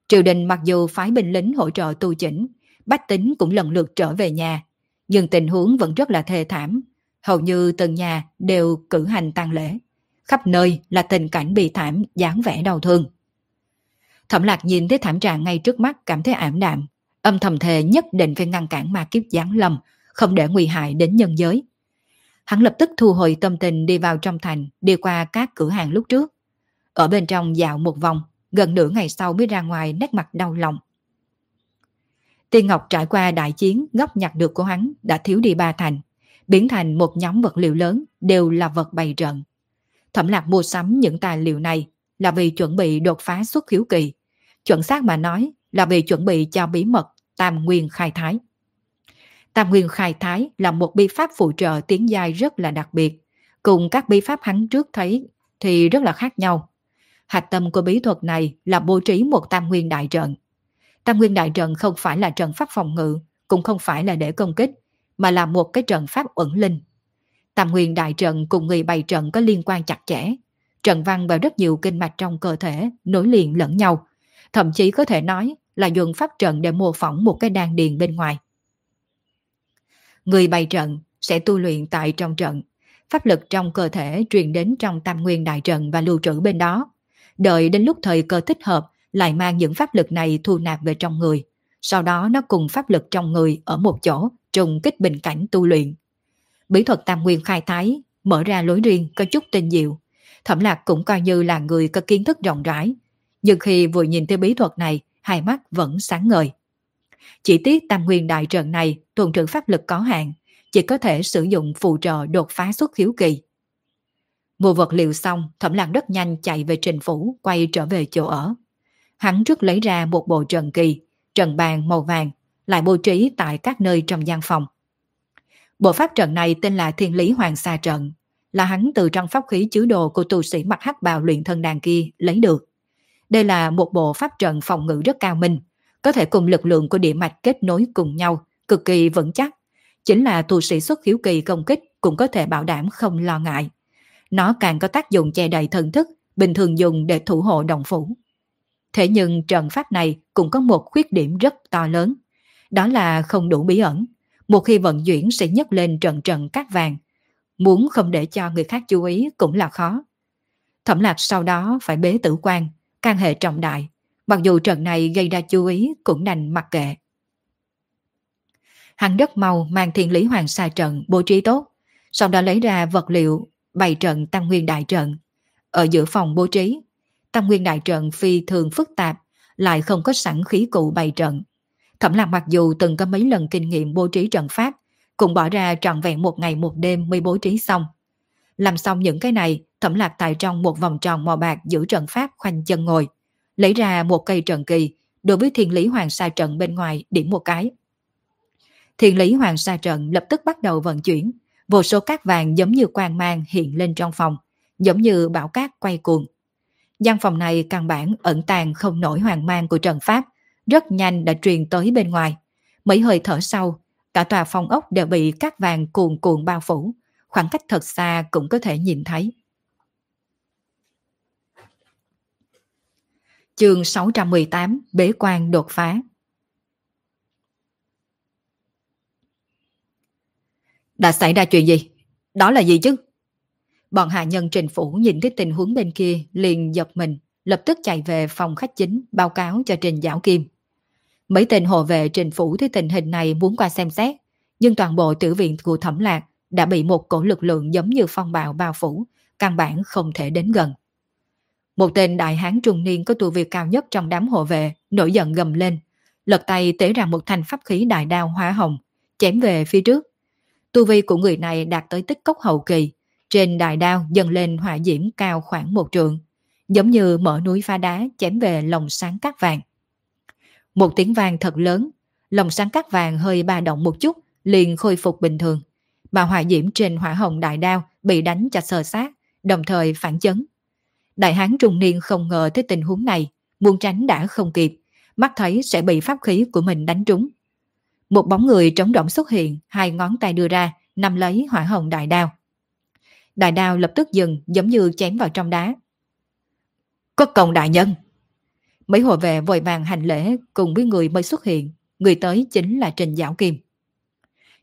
Triều đình mặc dù phái binh lính hỗ trợ tu chỉnh, bách tính cũng lần lượt trở về nhà, nhưng tình huống vẫn rất là thê thảm, hầu như từng nhà đều cử hành tang lễ. Khắp nơi là tình cảnh bị thảm, dáng vẻ đau thương. Thẩm lạc nhìn thấy thảm trạng ngay trước mắt cảm thấy ảm đạm, âm thầm thề nhất định phải ngăn cản ma kiếp giáng lâm, không để nguy hại đến nhân giới. Hắn lập tức thu hồi tâm tình đi vào trong thành, đi qua các cửa hàng lúc trước. Ở bên trong dạo một vòng, gần nửa ngày sau mới ra ngoài nét mặt đau lòng. Tiên Ngọc trải qua đại chiến, góc nhặt được của hắn đã thiếu đi ba thành, biến thành một nhóm vật liệu lớn đều là vật bày trận. Thẩm lạc mua sắm những tài liệu này là vì chuẩn bị đột phá xuất khiếu kỳ. Chuẩn xác mà nói là vì chuẩn bị cho bí mật Tam Nguyên khai thái. Tam Nguyên khai thái là một bi pháp phụ trợ tiến giai rất là đặc biệt, cùng các bi pháp hắn trước thấy thì rất là khác nhau. Hạch tâm của bí thuật này là bố trí một Tam Nguyên đại trận. Tam Nguyên đại trận không phải là trận pháp phòng ngự, cũng không phải là để công kích, mà là một cái trận pháp ẩn linh. Tam Nguyên đại trận cùng người bày trận có liên quan chặt chẽ, trận văn và rất nhiều kinh mạch trong cơ thể nối liền lẫn nhau, thậm chí có thể nói là dùng pháp trận để mô phỏng một cái đan điền bên ngoài. Người bày trận sẽ tu luyện tại trong trận, pháp lực trong cơ thể truyền đến trong tam nguyên đại trận và lưu trữ bên đó. Đợi đến lúc thời cơ thích hợp lại mang những pháp lực này thu nạp về trong người. Sau đó nó cùng pháp lực trong người ở một chỗ trùng kích bình cảnh tu luyện. Bí thuật tam nguyên khai thái mở ra lối riêng có chút tinh diệu Thẩm lạc cũng coi như là người có kiến thức rộng rãi. Nhưng khi vừa nhìn thấy bí thuật này, hai mắt vẫn sáng ngời. Chỉ tiếc tam nguyên đại trận này tuần trưởng pháp lực có hạn, chỉ có thể sử dụng phụ trợ đột phá xuất khiếu kỳ. Mua vật liệu xong, thẩm lạc rất nhanh chạy về trình phủ, quay trở về chỗ ở. Hắn trước lấy ra một bộ trần kỳ, trần bàn màu vàng, lại bố trí tại các nơi trong gian phòng. Bộ pháp trận này tên là Thiên Lý Hoàng Sa Trận, là hắn từ trong pháp khí chứa đồ của tu sĩ mặc hắc bào luyện thân đàn kia lấy được. Đây là một bộ pháp trận phòng ngự rất cao minh, có thể cùng lực lượng của địa mạch kết nối cùng nhau, cực kỳ vững chắc. Chính là tu sĩ xuất khiếu kỳ công kích cũng có thể bảo đảm không lo ngại. Nó càng có tác dụng che đậy thần thức, bình thường dùng để thủ hộ đồng phủ. Thế nhưng trận pháp này cũng có một khuyết điểm rất to lớn. Đó là không đủ bí ẩn. Một khi vận chuyển sẽ nhấc lên trận trận cát vàng, muốn không để cho người khác chú ý cũng là khó. Thẩm lạc sau đó phải bế tử quan, can hệ trọng đại, mặc dù trận này gây ra chú ý cũng đành mặc kệ. Hắn rất mau mang thiên lý hoàng sa trận bố trí tốt, sau đó lấy ra vật liệu bày trận tăng nguyên đại trận. Ở giữa phòng bố trí, tăng nguyên đại trận phi thường phức tạp, lại không có sẵn khí cụ bày trận. Thẩm lạc mặc dù từng có mấy lần kinh nghiệm bố trí trận pháp, cũng bỏ ra trọn vẹn một ngày một đêm mới bố trí xong. Làm xong những cái này, thẩm lạc tại trong một vòng tròn màu bạc giữ trận pháp khoanh chân ngồi, lấy ra một cây trận kỳ, đối với thiên lý hoàng sa trận bên ngoài điểm một cái. Thiên lý hoàng sa trận lập tức bắt đầu vận chuyển, vô số cát vàng giống như quang mang hiện lên trong phòng, giống như bão cát quay cuồng. Gian phòng này căn bản ẩn tàng không nổi hoàng mang của Trần pháp, rất nhanh đã truyền tới bên ngoài. Mấy hơi thở sau, cả tòa phòng ốc đều bị cát vàng cuồn cuộn bao phủ, khoảng cách thật xa cũng có thể nhìn thấy. Chương 618 Bế quan đột phá Đã xảy ra chuyện gì? Đó là gì chứ? Bọn hạ nhân trình phủ nhìn thấy tình huống bên kia liền giật mình, lập tức chạy về phòng khách chính báo cáo cho Trình Giảo Kim. Mấy tên hộ vệ trình phủ thấy tình hình này muốn qua xem xét, nhưng toàn bộ tử viện của thẩm lạc đã bị một cổ lực lượng giống như phong bạo bao phủ, căn bản không thể đến gần. Một tên đại hán trung niên có tu vi cao nhất trong đám hộ vệ, nổi giận gầm lên, lật tay tế ra một thanh pháp khí đại đao hóa hồng, chém về phía trước. Tu vi của người này đạt tới tích cốc hậu kỳ, trên đài đao dần lên hỏa diễm cao khoảng một trượng, giống như mở núi phá đá chém về lồng sáng cát vàng. Một tiếng vang thật lớn, lồng sáng cát vàng hơi ba động một chút, liền khôi phục bình thường. Mà hỏa diễm trên hỏa hồng đại đao bị đánh cho sờ sát, đồng thời phản chấn. Đại hán trung niên không ngờ tới tình huống này, muốn tránh đã không kịp, mắt thấy sẽ bị pháp khí của mình đánh trúng. Một bóng người trống rỗng xuất hiện, hai ngón tay đưa ra, nắm lấy hỏa hồng đại đao. Đại đao lập tức dừng giống như chém vào trong đá. Có công đại nhân! Mấy hộ vệ vội vàng hành lễ cùng với người mới xuất hiện, người tới chính là Trình Giảo Kim.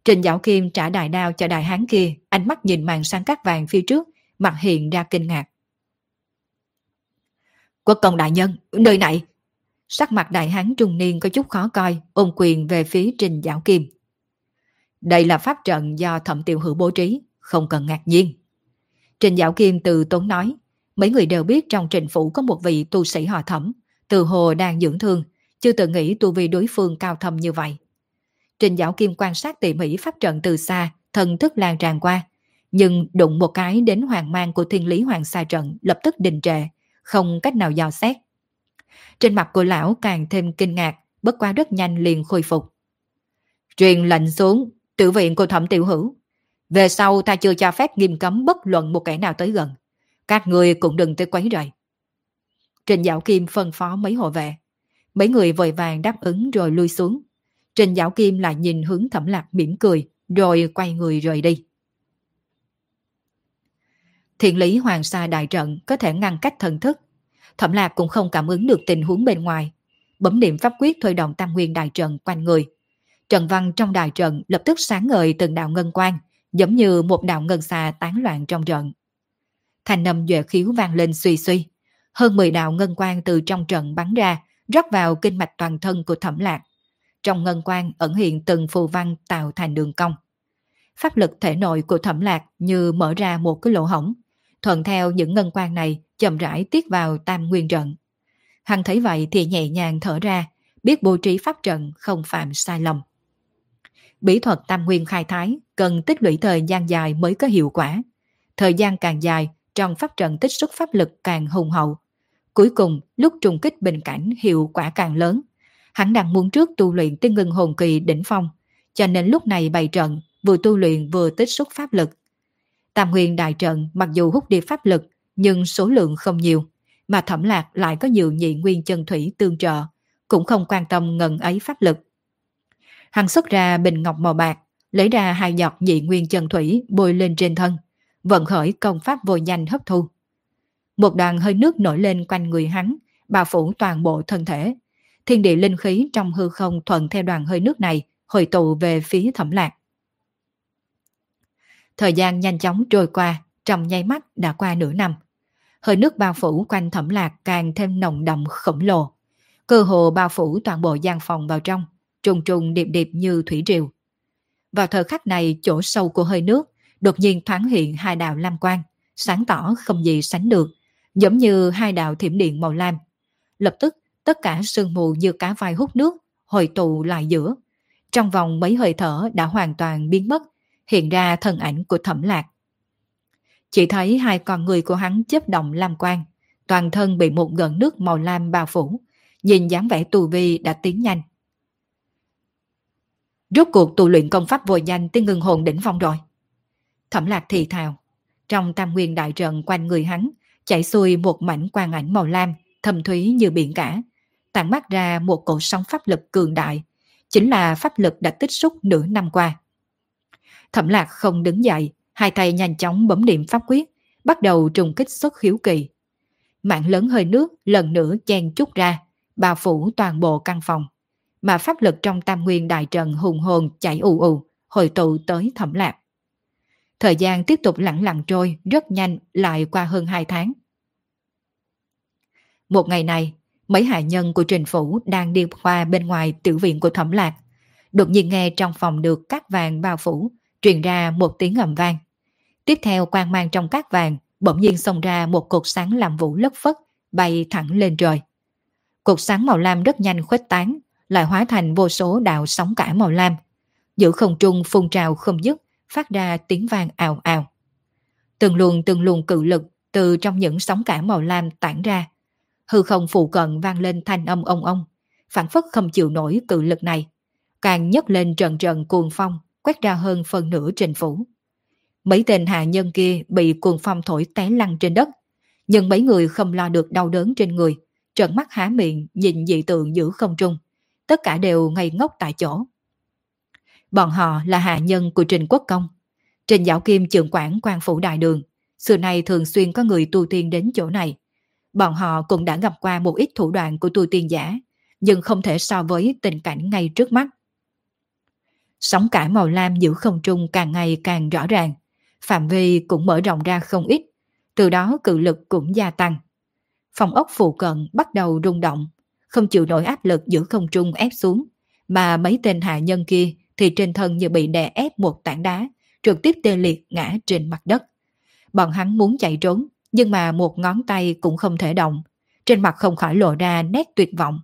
Trình Giảo Kim trả đại đao cho đại hán kia, ánh mắt nhìn màn sáng cát vàng phía trước, mặt hiện ra kinh ngạc. Quốc công đại nhân, nơi này! Sắc mặt đại hán trung niên có chút khó coi, ôm quyền về phía Trình Giảo Kim. Đây là pháp trận do thẩm tiểu hữu bố trí, không cần ngạc nhiên. Trình Giảo Kim từ tốn nói, mấy người đều biết trong trình phủ có một vị tu sĩ họ thẩm, từ hồ đang dưỡng thương, chưa từng nghĩ tu vi đối phương cao thâm như vậy. Trình Giảo Kim quan sát tỉ mỉ pháp trận từ xa, thần thức lan tràn qua, nhưng đụng một cái đến hoàng mang của thiên lý hoàng sa trận lập tức đình trệ, không cách nào dò xét. Trên mặt của lão càng thêm kinh ngạc, bất quá rất nhanh liền khôi phục. Truyền lệnh xuống, tử viện của thẩm tiểu hữu. Về sau ta chưa cho phép nghiêm cấm bất luận một kẻ nào tới gần. Các người cũng đừng tới quấy rầy. Trình Dạo Kim phân phó mấy hộ vệ. Mấy người vội vàng đáp ứng rồi lui xuống. Trình Dạo Kim lại nhìn hướng thẩm lạc mỉm cười, rồi quay người rời đi. Thiện lý hoàng sa đại trận có thể ngăn cách thần thức. Thẩm lạc cũng không cảm ứng được tình huống bên ngoài. Bấm niệm pháp quyết thôi động tam nguyên đại trận quanh người. Trận văn trong đại trận lập tức sáng ngời từng đạo ngân quang, giống như một đạo ngân xà tán loạn trong trận. Thành âm duệ khiếu vang lên suy suy. Hơn 10 đạo ngân quang từ trong trận bắn ra, rót vào kinh mạch toàn thân của thẩm lạc. Trong ngân quang ẩn hiện từng phù văn tạo thành đường cong. Pháp lực thể nội của thẩm lạc như mở ra một cái lỗ hổng, thuận theo những ngân quan này chậm rãi tiết vào tam nguyên trận. Hắn thấy vậy thì nhẹ nhàng thở ra, biết bố trí pháp trận không phạm sai lầm. Bí thuật tam nguyên khai thái cần tích lũy thời gian dài mới có hiệu quả. Thời gian càng dài, trong pháp trận tích xuất pháp lực càng hùng hậu. Cuối cùng, lúc trùng kích bình cảnh hiệu quả càng lớn. Hắn đang muốn trước tu luyện tinh ngưng hồn kỳ đỉnh phong, cho nên lúc này bày trận vừa tu luyện vừa tích xuất pháp lực, Tam nguyên đại trận mặc dù hút đi pháp lực, nhưng số lượng không nhiều, mà thẩm lạc lại có nhiều nhị nguyên chân thủy tương trợ, cũng không quan tâm ngần ấy pháp lực. Hắn xuất ra bình ngọc màu bạc, lấy ra hai giọt nhị nguyên chân thủy bôi lên trên thân, vận khởi công pháp vô nhanh hấp thu. Một đoàn hơi nước nổi lên quanh người hắn, bao phủ toàn bộ thân thể. Thiên địa linh khí trong hư không thuận theo đoàn hơi nước này, hồi tụ về phía thẩm lạc. Thời gian nhanh chóng trôi qua, trong nháy mắt đã qua nửa năm. Hơi nước bao phủ quanh thẩm lạc càng thêm nồng đậm khổng lồ. Cơ hồ bao phủ toàn bộ gian phòng vào trong, trùng trùng điệp điệp như thủy triều. Vào thời khắc này, chỗ sâu của hơi nước đột nhiên thoáng hiện hai đạo lam quang, sáng tỏ không gì sánh được, giống như hai đạo thiểm điện màu lam. Lập tức, tất cả sương mù như cá vai hút nước, hồi tụ lại giữa. Trong vòng mấy hơi thở đã hoàn toàn biến mất, hiện ra thân ảnh của thẩm lạc. Chỉ thấy hai con người của hắn chấp động lam quang, toàn thân bị một gợn nước màu lam bao phủ, nhìn dáng vẻ tù vi đã tiến nhanh. Rốt cuộc tu luyện công pháp vội nhanh tới ngưng hồn đỉnh phong rồi. Thẩm lạc thì thào, trong tam nguyên đại trận quanh người hắn, chảy xuôi một mảnh quang ảnh màu lam, thâm thúy như biển cả, tản mắt ra một cổ sóng pháp lực cường đại, chính là pháp lực đã tích xúc nửa năm qua. Thẩm lạc không đứng dậy, hai tay nhanh chóng bấm niệm pháp quyết, bắt đầu trùng kích xuất khiếu kỳ. Mạng lớn hơi nước lần nữa chen chút ra, bao phủ toàn bộ căn phòng. Mà pháp lực trong tam nguyên đại trận hùng hồn chảy ù ù, hồi tụ tới thẩm lạc. Thời gian tiếp tục lặng lặng trôi, rất nhanh lại qua hơn hai tháng. Một ngày này, mấy hạ nhân của trình phủ đang đi qua bên ngoài tiểu viện của thẩm lạc. Đột nhiên nghe trong phòng được cát vàng bao phủ, truyền ra một tiếng ầm vang. Tiếp theo quang mang trong cát vàng, bỗng nhiên xông ra một cột sáng làm vũ lất phất, bay thẳng lên trời. Cột sáng màu lam rất nhanh khuếch tán, lại hóa thành vô số đạo sóng cả màu lam. Giữa không trung phun trào không dứt, phát ra tiếng vang ào ào. Từng luồng từng luồng cự lực từ trong những sóng cả màu lam tản ra. Hư không phụ cận vang lên thanh âm ông ông, phản phất không chịu nổi cự lực này. Càng nhấc lên trần trần cuồng phong, quét ra hơn phần nửa trình phủ. Mấy tên hạ nhân kia bị cuồng phong thổi té lăn trên đất, nhưng mấy người không lo được đau đớn trên người, trợn mắt há miệng nhìn dị tượng giữa không trung. Tất cả đều ngây ngốc tại chỗ. Bọn họ là hạ nhân của Trình Quốc Công. Trình Dạo Kim trưởng quản quan phủ đại đường. Xưa nay thường xuyên có người tu tiên đến chỗ này. Bọn họ cũng đã gặp qua một ít thủ đoạn của tu tiên giả, nhưng không thể so với tình cảnh ngay trước mắt. Sóng cả màu lam giữa không trung càng ngày càng rõ ràng, phạm vi cũng mở rộng ra không ít, từ đó cự lực cũng gia tăng. Phòng ốc phụ cận bắt đầu rung động, không chịu nổi áp lực giữa không trung ép xuống, mà mấy tên hạ nhân kia thì trên thân như bị đè ép một tảng đá, trực tiếp tê liệt ngã trên mặt đất. Bọn hắn muốn chạy trốn, nhưng mà một ngón tay cũng không thể động, trên mặt không khỏi lộ ra nét tuyệt vọng.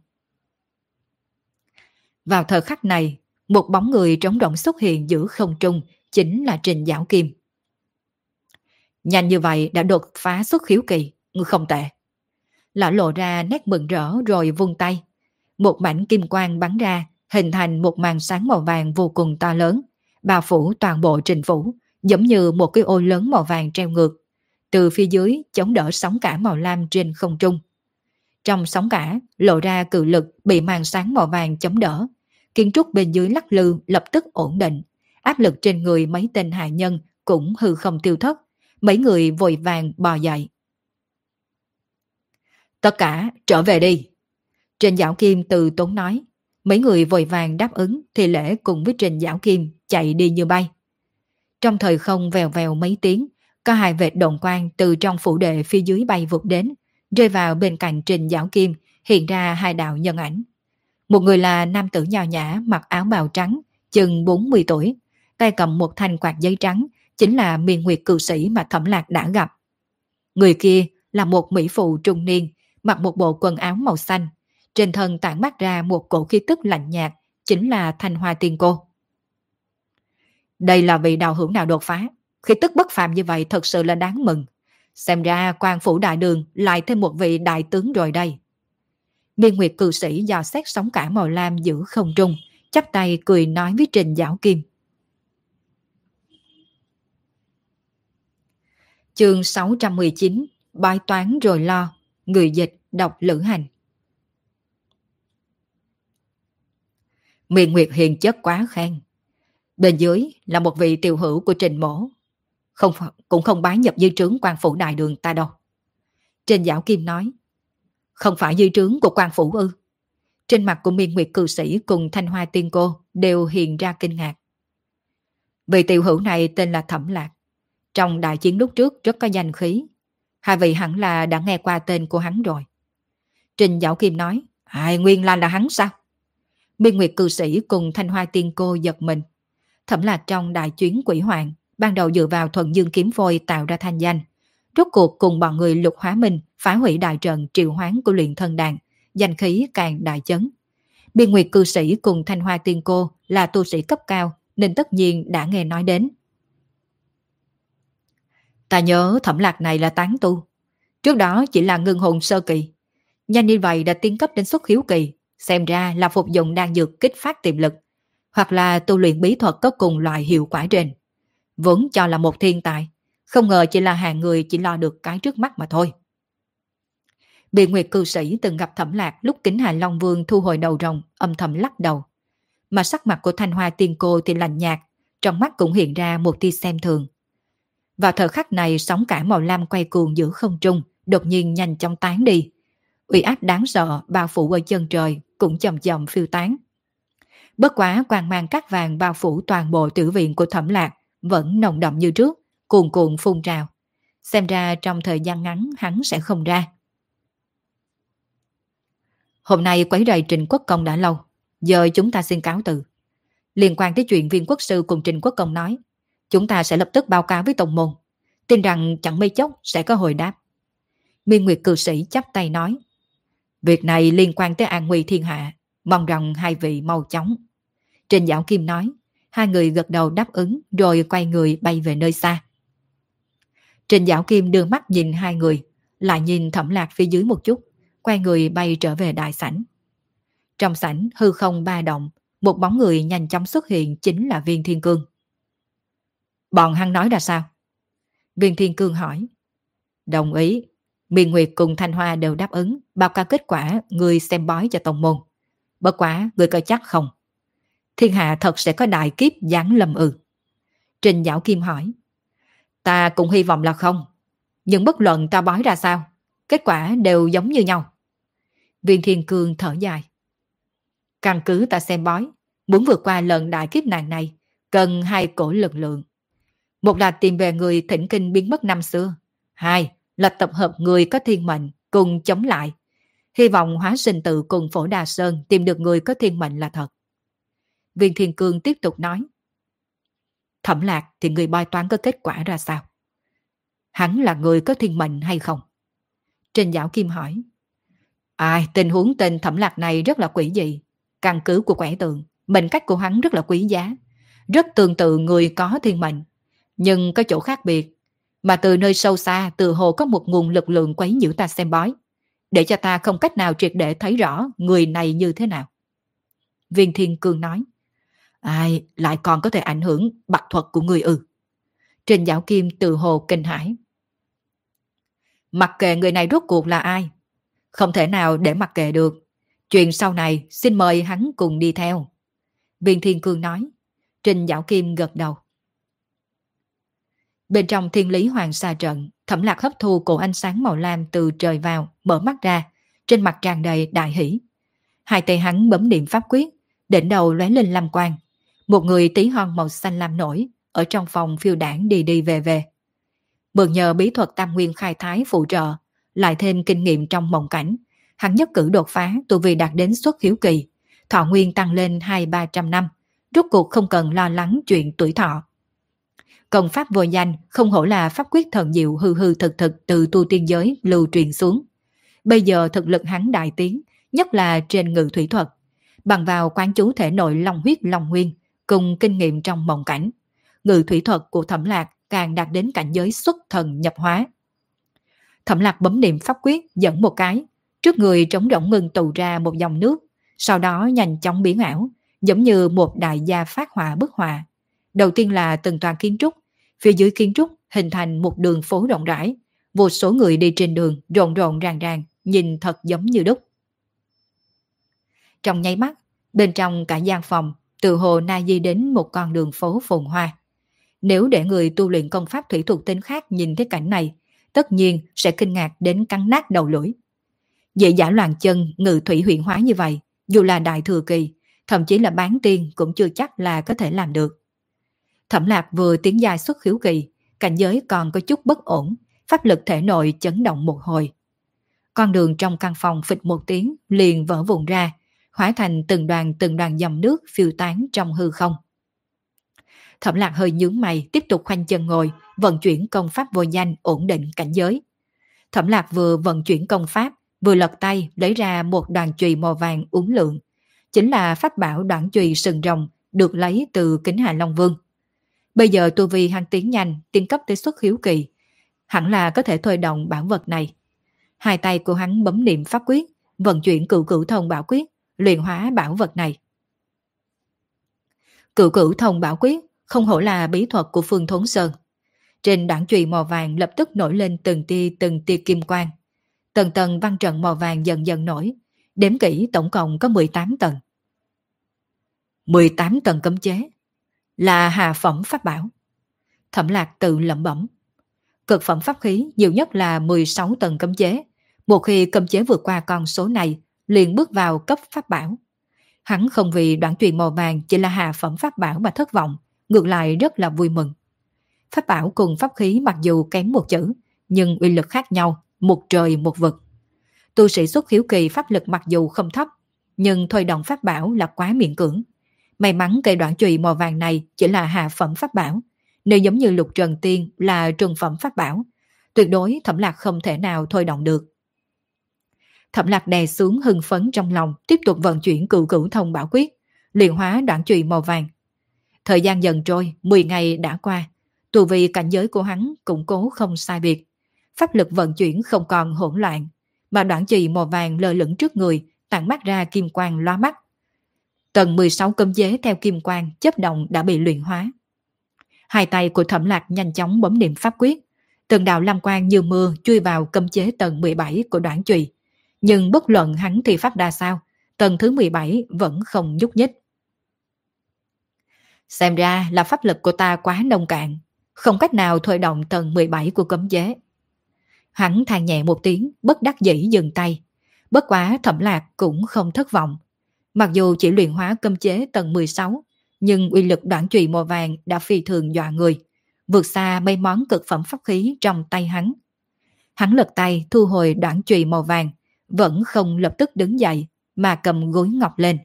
Vào thời khắc này, một bóng người trống rỗng xuất hiện giữa không trung, chính là Trình Giảo Kim. Nhanh như vậy đã đột phá xuất khiếu kỳ, không tệ. Lão lộ ra nét mừng rỡ rồi vung tay. Một mảnh kim quang bắn ra, hình thành một màn sáng màu vàng vô cùng to lớn, bao phủ toàn bộ trình phủ, giống như một cái ô lớn màu vàng treo ngược. Từ phía dưới chống đỡ sóng cả màu lam trên không trung. Trong sóng cả, lộ ra cự lực bị màn sáng màu vàng chống đỡ. Kiến trúc bên dưới lắc lư lập tức ổn định. Áp lực trên người mấy tên hạ nhân cũng hư không tiêu thất. Mấy người vội vàng bò dậy. Tất cả trở về đi. Trên Dạo kim từ tốn nói. Mấy người vội vàng đáp ứng thì lễ cùng với Trình Giảo Kim chạy đi như bay. Trong thời không vèo vèo mấy tiếng, có hai vệt đồng quang từ trong phủ đệ phía dưới bay vụt đến, rơi vào bên cạnh Trình Giảo Kim, hiện ra hai đạo nhân ảnh. Một người là nam tử nhào nhã mặc áo bào trắng, chừng 40 tuổi, tay cầm một thanh quạt giấy trắng, chính là miền nguyệt cự sĩ mà Thẩm Lạc đã gặp. Người kia là một mỹ phụ trung niên, mặc một bộ quần áo màu xanh, trên thân tản mắt ra một cổ khí tức lạnh nhạt, chính là thanh hoa tiên cô. Đây là vị đạo hữu nào đột phá, khí tức bất phàm như vậy thật sự là đáng mừng. Xem ra quan phủ đại đường lại thêm một vị đại tướng rồi đây. Miên Nguyệt cư sĩ dò xét sóng cả màu lam giữ không trung, chắp tay cười nói với Trình Giảo Kim. Chương 619 Bói toán rồi lo Người dịch đọc lữ hành Miền Nguyệt hiền chất quá khen. Bên dưới là một vị tiểu hữu của Trình Mổ. Không, cũng không bái nhập dư trướng quan phủ đại đường ta đâu. Trình Giảo Kim nói, không phải dư trướng của quan phủ ư. Trên mặt của miền nguyệt cư sĩ cùng thanh hoa tiên cô đều hiện ra kinh ngạc. Vị tiểu hữu này tên là Thẩm Lạc. Trong đại chiến lúc trước rất có danh khí. Hai vị hẳn là đã nghe qua tên của hắn rồi. Trình Giảo Kim nói, ai nguyên là là hắn sao? Miên Nguyệt cư sĩ cùng Thanh Hoa Tiên Cô giật mình. Thẩm lạc trong đại chuyến quỷ hoàng, ban đầu dựa vào thuần dương kiếm phôi tạo ra thanh danh. Rốt cuộc cùng bọn người lục hóa minh phá hủy đại trận triệu hoán của luyện thân đàn, danh khí càng đại chấn. Biên Nguyệt cư sĩ cùng Thanh Hoa Tiên Cô là tu sĩ cấp cao nên tất nhiên đã nghe nói đến. Ta nhớ thẩm lạc này là tán tu. Trước đó chỉ là ngưng hồn sơ kỳ. Nhanh như vậy đã tiến cấp đến xuất hiếu kỳ. Xem ra là phục dụng đang dược kích phát tiềm lực. Hoặc là tu luyện bí thuật có cùng loại hiệu quả trên. Vốn cho là một thiên tài. Không ngờ chỉ là hàng người chỉ lo được cái trước mắt mà thôi. Bị Nguyệt cư sĩ từng gặp thẩm lạc lúc kính Hà Long Vương thu hồi đầu rồng, âm thầm lắc đầu. Mà sắc mặt của Thanh Hoa tiên cô thì lạnh nhạt, trong mắt cũng hiện ra một tia xem thường. Vào thời khắc này sóng cả màu lam quay cuồng giữa không trung, đột nhiên nhanh chóng tán đi. Uy áp đáng sợ bao phủ ở chân trời cũng chậm chậm phiêu tán. Bất quá quang mang cát vàng bao phủ toàn bộ tử viện của thẩm lạc vẫn nồng đậm như trước, cuồn cuộn phun trào. Xem ra trong thời gian ngắn hắn sẽ không ra. Hôm nay quấy rầy Trình Quốc Công đã lâu, giờ chúng ta xin cáo từ. Liên quan tới chuyện viên quốc sư cùng Trình Quốc Công nói, chúng ta sẽ lập tức báo cáo với Tổng môn, tin rằng chẳng mấy chốc sẽ có hồi đáp. Miên Nguyệt cư sĩ chắp tay nói, việc này liên quan tới an nguy thiên hạ, mong rằng hai vị mau chóng. Trình Dạo Kim nói, hai người gật đầu đáp ứng rồi quay người bay về nơi xa. Trình Dạo Kim đưa mắt nhìn hai người, lại nhìn thẩm lạc phía dưới một chút, quay người bay trở về đại sảnh. Trong sảnh hư không ba động, một bóng người nhanh chóng xuất hiện chính là viên thiên cương. Bọn hắn nói là sao? Viên thiên cương hỏi. Đồng ý. Miền Nguyệt cùng Thanh Hoa đều đáp ứng báo cáo kết quả người xem bói cho tông môn. Bất quá người coi chắc không? Thiên hạ thật sẽ có đại kiếp giáng lâm ư. Trình Giảo Kim hỏi. Ta cũng hy vọng là không. Nhưng bất luận ta bói ra sao, kết quả đều giống như nhau. Viên Thiên Cương thở dài. Căn cứ ta xem bói, muốn vượt qua lần đại kiếp nạn này, cần hai cổ lực lượng. Một là tìm về người thỉnh kinh biến mất năm xưa. Hai là tập hợp người có thiên mệnh cùng chống lại. Hy vọng hóa sinh tự cùng phổ Đà Sơn tìm được người có thiên mệnh là thật. Viên Thiên Cương tiếp tục nói. Thẩm lạc thì người bài toán có kết quả ra sao? Hắn là người có thiên mệnh hay không? Trình giáo Kim hỏi. Ai, tình huống tên thẩm lạc này rất là quỷ dị. Căn cứ của quẻ tượng, mệnh cách của hắn rất là quý giá. Rất tương tự người có thiên mệnh. Nhưng có chỗ khác biệt. Mà từ nơi sâu xa, từ hồ có một nguồn lực lượng quấy nhiễu ta xem bói. Để cho ta không cách nào triệt để thấy rõ người này như thế nào. Viên Thiên Cương nói. Ai, lại còn có thể ảnh hưởng bạc thuật của người ư. Trình Giáo Kim từ hồ kinh hải. Mặc kệ người này rốt cuộc là ai, không thể nào để mặc kệ được. Chuyện sau này xin mời hắn cùng đi theo. Viên Thiên Cương nói. Trình Giáo Kim gật đầu. Bên trong thiên lý hoàng sa trận, thẩm lạc hấp thu cổ ánh sáng màu lam từ trời vào, mở mắt ra, trên mặt tràn đầy đại hỷ. Hai tay hắn bấm niệm pháp quyết, đỉnh đầu lóe lên lam quang. Một người tí hon màu xanh lam nổi, ở trong phòng phiêu đảng đi đi về về. Mượn nhờ bí thuật tam nguyên khai thái phụ trợ, lại thêm kinh nghiệm trong mộng cảnh, hắn nhất cử đột phá tu vi đạt đến xuất hiếu kỳ, thọ nguyên tăng lên hai ba trăm năm, rốt cuộc không cần lo lắng chuyện tuổi thọ. Công pháp vô danh không hổ là pháp quyết thần diệu hư hư thực thực từ tu tiên giới lưu truyền xuống. Bây giờ thực lực hắn đại tiến, nhất là trên ngự thủy thuật, bằng vào quán chú thể nội long huyết long nguyên, cùng kinh nghiệm trong mộng cảnh. Ngự thủy thuật của thẩm lạc càng đạt đến cảnh giới xuất thần nhập hóa. Thẩm lạc bấm niệm pháp quyết dẫn một cái, trước người trống rỗng ngừng tụ ra một dòng nước, sau đó nhanh chóng biến ảo, giống như một đại gia phát họa bức họa. Đầu tiên là từng toàn kiến trúc, phía dưới kiến trúc hình thành một đường phố rộng rãi, vô số người đi trên đường rộn rộn ràng ràng, nhìn thật giống như đúc. Trong nháy mắt, bên trong cả gian phòng, từ hồ na di đến một con đường phố phồn hoa. Nếu để người tu luyện công pháp thủy thuộc tính khác nhìn thấy cảnh này, tất nhiên sẽ kinh ngạc đến cắn nát đầu lưỡi. Dễ giả loạn chân, ngự thủy huyện hóa như vậy, dù là đại thừa kỳ, thậm chí là bán tiên cũng chưa chắc là có thể làm được. Thẩm lạc vừa tiến dài xuất khiếu kỳ, cảnh giới còn có chút bất ổn, pháp lực thể nội chấn động một hồi. Con đường trong căn phòng phịch một tiếng liền vỡ vụn ra, hóa thành từng đoàn từng đoàn dòng nước phiêu tán trong hư không. Thẩm lạc hơi nhướng mày tiếp tục khoanh chân ngồi, vận chuyển công pháp vô danh ổn định cảnh giới. Thẩm lạc vừa vận chuyển công pháp, vừa lật tay lấy ra một đoàn chùy màu vàng uốn lượng. Chính là pháp bảo đoạn chùy sừng rồng được lấy từ kính Hà Long Vương. Bây giờ tu vi hắn tiến nhanh, tiến cấp tới xuất hiếu kỳ. Hẳn là có thể thôi động bản vật này. Hai tay của hắn bấm niệm pháp quyết, vận chuyển cựu cửu thông bảo quyết, luyện hóa bảo vật này. Cựu cửu thông bảo quyết không hổ là bí thuật của Phương Thốn Sơn. Trên đoạn chùy màu vàng lập tức nổi lên từng tia từng tia kim quang. Tầng tầng văn trận màu vàng dần dần nổi. Đếm kỹ tổng cộng có 18 tầng. 18 tầng cấm chế. Là hạ phẩm pháp bảo. Thẩm lạc tự lẩm bẩm. Cực phẩm pháp khí nhiều nhất là 16 tầng cấm chế. Một khi cấm chế vượt qua con số này, liền bước vào cấp pháp bảo. Hắn không vì đoạn truyền màu vàng chỉ là hạ phẩm pháp bảo mà thất vọng, ngược lại rất là vui mừng. Pháp bảo cùng pháp khí mặc dù kém một chữ, nhưng uy lực khác nhau, một trời một vực. Tu sĩ xuất hiếu kỳ pháp lực mặc dù không thấp, nhưng thôi động pháp bảo là quá miễn cưỡng. May mắn cây đoạn chùy màu vàng này chỉ là hạ phẩm pháp bảo. Nếu giống như lục trần tiên là trùng phẩm pháp bảo, tuyệt đối thẩm lạc không thể nào thôi động được. Thẩm lạc đè xuống hưng phấn trong lòng, tiếp tục vận chuyển cựu cửu thông bảo quyết, luyện hóa đoạn chùy màu vàng. Thời gian dần trôi, 10 ngày đã qua, tù vị cảnh giới của hắn củng cố không sai biệt. Pháp lực vận chuyển không còn hỗn loạn, mà đoạn trì màu vàng lơ lửng trước người, tản mắt ra kim quang loa mắt. Tầng 16 cấm chế theo kim quang chấp động đã bị luyện hóa. Hai tay của thẩm lạc nhanh chóng bấm niệm pháp quyết. Từng đạo lam quang như mưa chui vào cấm chế tầng 17 của đoạn chùy nhưng bất luận hắn thì pháp đa sao, tầng thứ 17 vẫn không nhúc nhích. Xem ra là pháp lực của ta quá nông cạn, không cách nào thôi động tầng 17 của cấm chế. Hắn than nhẹ một tiếng, bất đắc dĩ dừng tay. Bất quá thẩm lạc cũng không thất vọng. Mặc dù chỉ luyện hóa cấm chế tầng 16, nhưng uy lực đoạn trùy màu vàng đã phi thường dọa người, vượt xa mấy món cực phẩm pháp khí trong tay hắn. Hắn lật tay thu hồi đoạn trùy màu vàng, vẫn không lập tức đứng dậy mà cầm gối ngọc lên.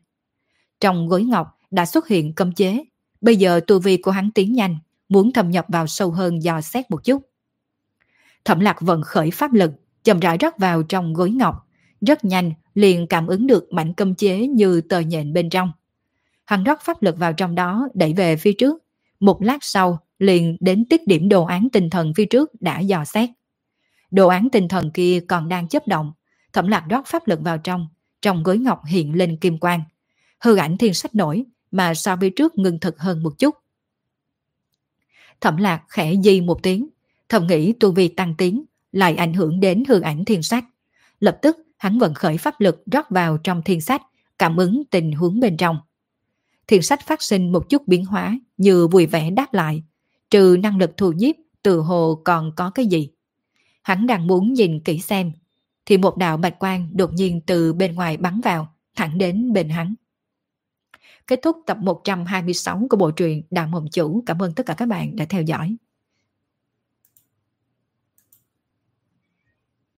Trong gối ngọc đã xuất hiện cấm chế, bây giờ tu vi của hắn tiến nhanh, muốn thâm nhập vào sâu hơn dò xét một chút. Thẩm lạc vận khởi pháp lực, chậm rãi rót vào trong gối ngọc, rất nhanh liền cảm ứng được mảnh cấm chế như tờ nhện bên trong. Hắn rót pháp lực vào trong đó đẩy về phía trước, một lát sau liền đến tiết điểm đồ án tinh thần phía trước đã dò xét. Đồ án tinh thần kia còn đang chấp động, Thẩm lạc rót pháp lực vào trong, trong gối ngọc hiện lên kim quang. Hư ảnh thiên sách nổi, mà so với trước ngưng thực hơn một chút. Thẩm lạc khẽ di một tiếng, thầm nghĩ tu vi tăng tiến, lại ảnh hưởng đến hư ảnh thiên sách. Lập tức hắn vận khởi pháp lực rót vào trong thiên sách, cảm ứng tình huống bên trong. Thiên sách phát sinh một chút biến hóa như vui vẻ đáp lại, trừ năng lực thù nhiếp từ hồ còn có cái gì. Hắn đang muốn nhìn kỹ xem thì một đạo bạch quang đột nhiên từ bên ngoài bắn vào, thẳng đến bên hắn. Kết thúc tập 126 của bộ truyện Đạo Mộng Chủ. Cảm ơn tất cả các bạn đã theo dõi.